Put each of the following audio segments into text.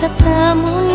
kau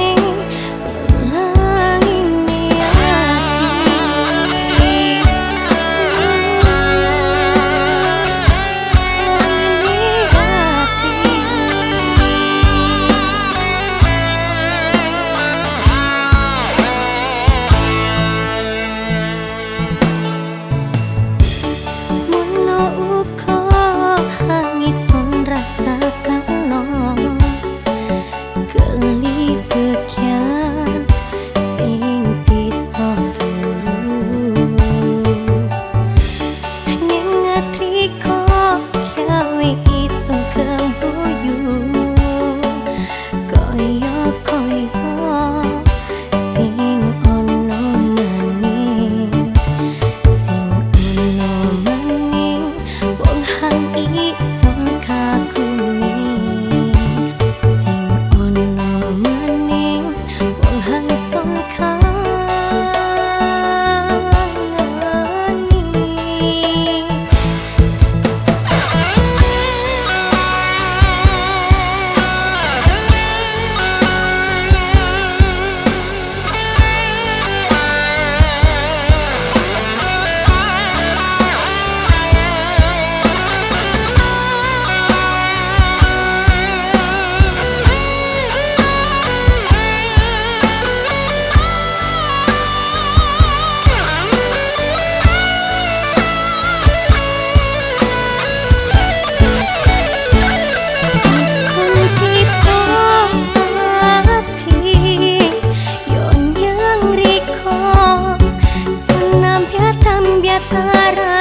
lagi para